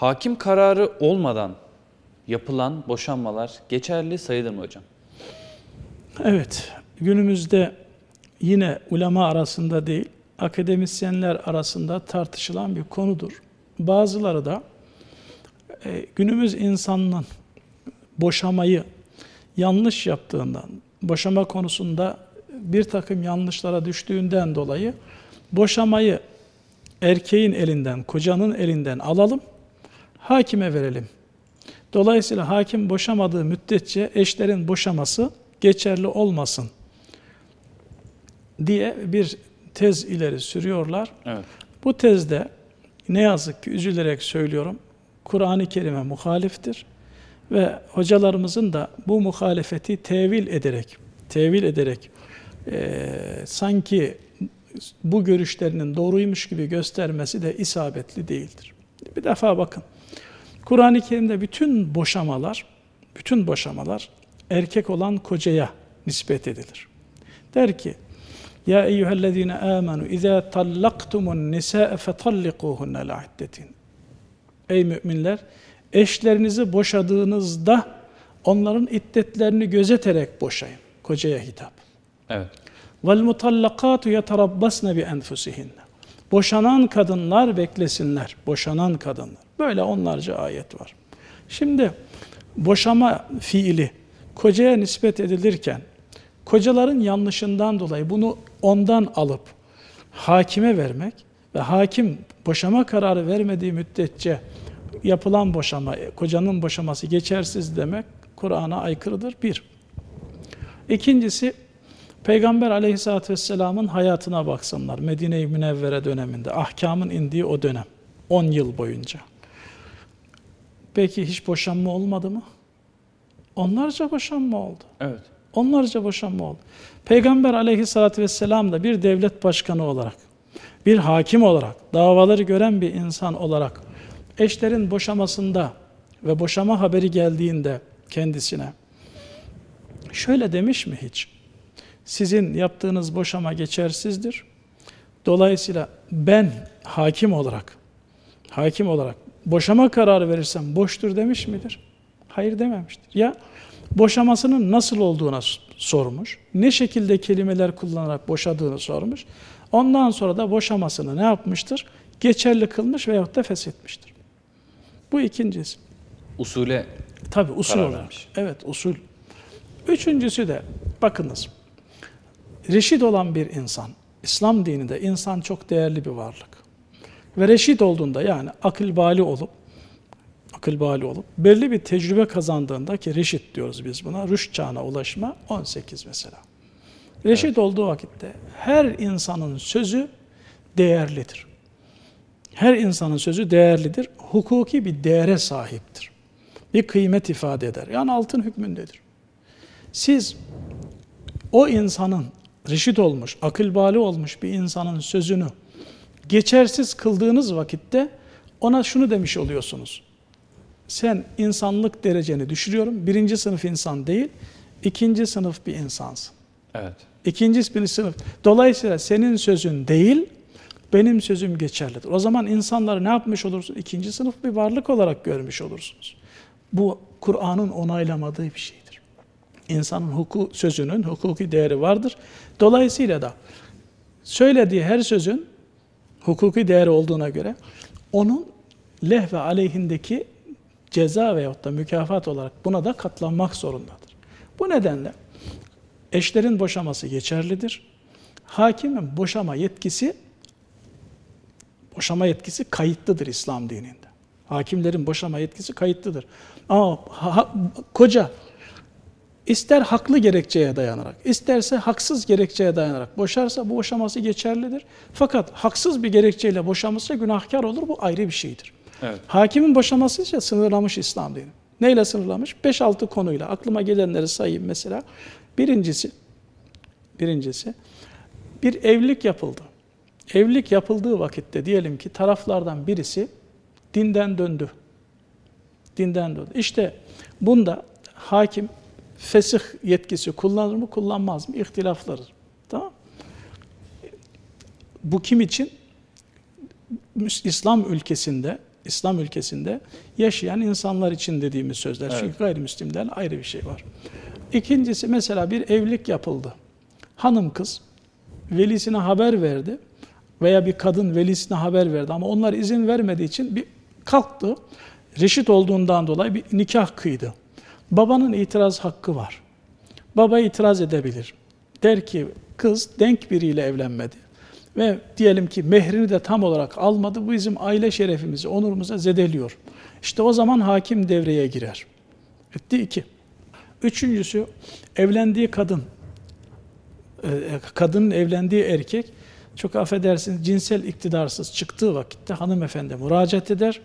Hakim kararı olmadan yapılan boşanmalar geçerli sayılır mı hocam? Evet, günümüzde yine ulema arasında değil, akademisyenler arasında tartışılan bir konudur. Bazıları da e, günümüz insanının boşamayı yanlış yaptığından, boşama konusunda bir takım yanlışlara düştüğünden dolayı boşamayı erkeğin elinden, kocanın elinden alalım, hakime verelim. Dolayısıyla hakim boşamadığı müddetçe eşlerin boşaması geçerli olmasın diye bir tez ileri sürüyorlar. Evet. Bu tezde ne yazık ki üzülerek söylüyorum Kur'an-ı Kerim'e muhaliftir ve hocalarımızın da bu muhalefeti tevil ederek tevil ederek e, sanki bu görüşlerinin doğruymuş gibi göstermesi de isabetli değildir. Bir defa bakın. Kur'an-ı Kerim'de bütün boşamalar, bütün boşamalar erkek olan kocaya nispet edilir. Der ki: Ya eyyühellezine amenu izâ tallaktumun nisâe fetallikuhunne la'iddetin. Ey müminler, eşlerinizi boşadığınızda onların iddetlerini gözeterek boşayın. Kocaya hitap. Evet. Vel mutallakatu yeterabbasne bi enfusihinne. Boşanan kadınlar beklesinler. Boşanan kadınlar. Böyle onlarca ayet var. Şimdi boşama fiili kocaya nispet edilirken kocaların yanlışından dolayı bunu ondan alıp hakime vermek ve hakim boşama kararı vermediği müddetçe yapılan boşama, kocanın boşaması geçersiz demek Kur'an'a aykırıdır. Bir. İkincisi, Peygamber aleyhissalatü vesselamın hayatına baksınlar. Medine-i Münevvere döneminde, ahkamın indiği o dönem. 10 yıl boyunca. Peki hiç boşanma olmadı mı? Onlarca boşanma oldu. Evet. Onlarca boşanma oldu. Peygamber aleyhissalatü vesselam da bir devlet başkanı olarak, bir hakim olarak, davaları gören bir insan olarak eşlerin boşamasında ve boşama haberi geldiğinde kendisine şöyle demiş mi hiç? Sizin yaptığınız boşama geçersizdir. Dolayısıyla ben hakim olarak hakim olarak boşama kararı verirsem boştur demiş midir? Hayır dememiştir. Ya boşamasının nasıl olduğuna sormuş. Ne şekilde kelimeler kullanarak boşadığını sormuş. Ondan sonra da boşamasını ne yapmıştır? Geçerli kılmış veyahut da feshetmiştir. Bu ikincisi. Usule Tabi usul olarak. vermiş. Evet usul. Üçüncüsü de bakınız. Reşit olan bir insan, İslam dininde insan çok değerli bir varlık. Ve reşit olduğunda yani akıl bali olup akıl bali olup belli bir tecrübe kazandığında ki reşit diyoruz biz buna. Rüşt çağına ulaşma 18 mesela. Reşit Evet. olduğu vakitte her insanın sözü değerlidir. Her insanın sözü değerlidir. Hukuki bir değere sahiptir. Bir kıymet ifade eder. Yani altın hükmündedir. Siz o insanın reşit olmuş, akıl bali olmuş bir insanın sözünü geçersiz kıldığınız vakitte ona şunu demiş oluyorsunuz. Sen insanlık dereceni düşürüyorum. Birinci sınıf insan değil, ikinci sınıf bir insansın. Evet. İkinci bir sınıf. Dolayısıyla senin sözün değil, benim sözüm geçerlidir. O zaman insanları ne yapmış olursun? İkinci sınıf bir varlık olarak görmüş olursunuz. Bu Kur'an'ın onaylamadığı bir şeydir. İnsanın huku, sözünün hukuki değeri vardır. Dolayısıyla da söylediği her sözün hukuki değeri olduğuna göre onun leh ve aleyhindeki ceza veyahut da mükafat olarak buna da katlanmak zorundadır. Bu nedenle eşlerin boşaması geçerlidir. Hakimin boşama yetkisi boşama yetkisi kayıtlıdır İslam dininde. Hakimlerin boşama yetkisi kayıtlıdır. Ama ha- koca ister haklı gerekçeye dayanarak, isterse haksız gerekçeye dayanarak boşarsa bu boşaması geçerlidir. Fakat haksız bir gerekçeyle boşaması günahkar olur. Bu ayrı bir şeydir. Evet. Hakimin boşaması ise sınırlamış İslam dini. Neyle sınırlamış? 5-6 konuyla. Aklıma gelenleri sayayım mesela. Birincisi, birincisi bir evlilik yapıldı. Evlilik yapıldığı vakitte diyelim ki taraflardan birisi dinden döndü. Dinden döndü. İşte bunda hakim fesih yetkisi kullanır mı kullanmaz mı ihtilafları. Tamam Bu kim için? İslam ülkesinde İslam ülkesinde yaşayan insanlar için dediğimiz sözler. Evet. Çünkü gayrimüslimlerle ayrı bir şey var. İkincisi mesela bir evlilik yapıldı. Hanım kız velisine haber verdi veya bir kadın velisine haber verdi ama onlar izin vermediği için bir kalktı. Reşit olduğundan dolayı bir nikah kıydı. Babanın itiraz hakkı var. Baba itiraz edebilir. Der ki kız denk biriyle evlenmedi. Ve diyelim ki mehrini de tam olarak almadı. Bu bizim aile şerefimizi, onurumuza zedeliyor. İşte o zaman hakim devreye girer. Etti iki. Üçüncüsü evlendiği kadın, e, kadının evlendiği erkek çok affedersiniz cinsel iktidarsız çıktığı vakitte hanımefendi müracaat eder,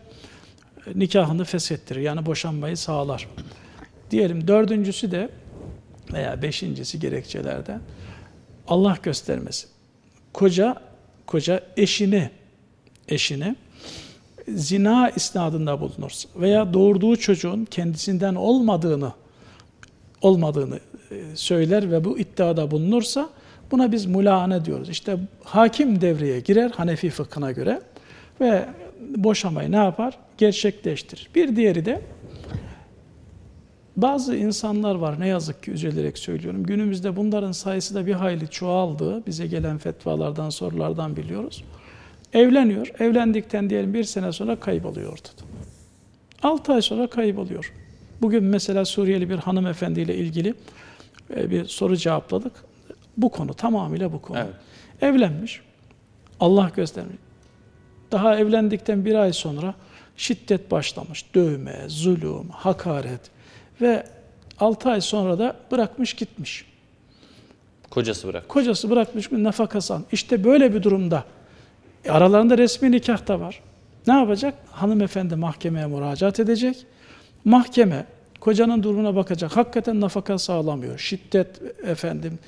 e, nikahını feshettirir yani boşanmayı sağlar. Diyelim dördüncüsü de veya beşincisi gerekçelerden Allah göstermesin. Koca koca eşini eşini zina isnadında bulunursa veya doğurduğu çocuğun kendisinden olmadığını olmadığını e, söyler ve bu iddiada bulunursa buna biz mulaane diyoruz. İşte hakim devreye girer Hanefi fıkhına göre ve boşamayı ne yapar? Gerçekleştirir. Bir diğeri de bazı insanlar var ne yazık ki üzülerek söylüyorum. Günümüzde bunların sayısı da bir hayli çoğaldı. Bize gelen fetvalardan, sorulardan biliyoruz. Evleniyor. Evlendikten diyelim bir sene sonra kayboluyor ortada. 6 ay sonra kayboluyor. Bugün mesela Suriyeli bir hanımefendiyle ilgili e, bir soru cevapladık. Bu konu tamamıyla bu konu. Evet. Evlenmiş. Allah göstermiş. Daha evlendikten bir ay sonra şiddet başlamış. Dövme, zulüm, hakaret ve 6 ay sonra da bırakmış gitmiş. Kocası bırak. Kocası bırakmış bir nafakası al. İşte böyle bir durumda e, aralarında resmi nikah da var. Ne yapacak? Hanımefendi mahkemeye müracaat edecek. Mahkeme kocanın durumuna bakacak. Hakikaten nafaka sağlamıyor. Şiddet efendim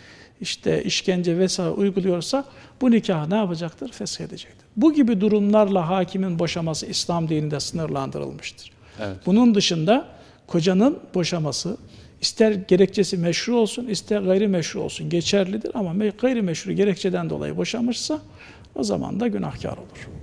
işte işkence vesaire uyguluyorsa bu nikahı ne yapacaktır? Feshedecektir. Bu gibi durumlarla hakimin boşaması İslam dininde sınırlandırılmıştır. Evet. Bunun dışında kocanın boşaması ister gerekçesi meşru olsun ister gayrimeşru olsun geçerlidir ama me- gayrimeşru gerekçeden dolayı boşamışsa o zaman da günahkar olur.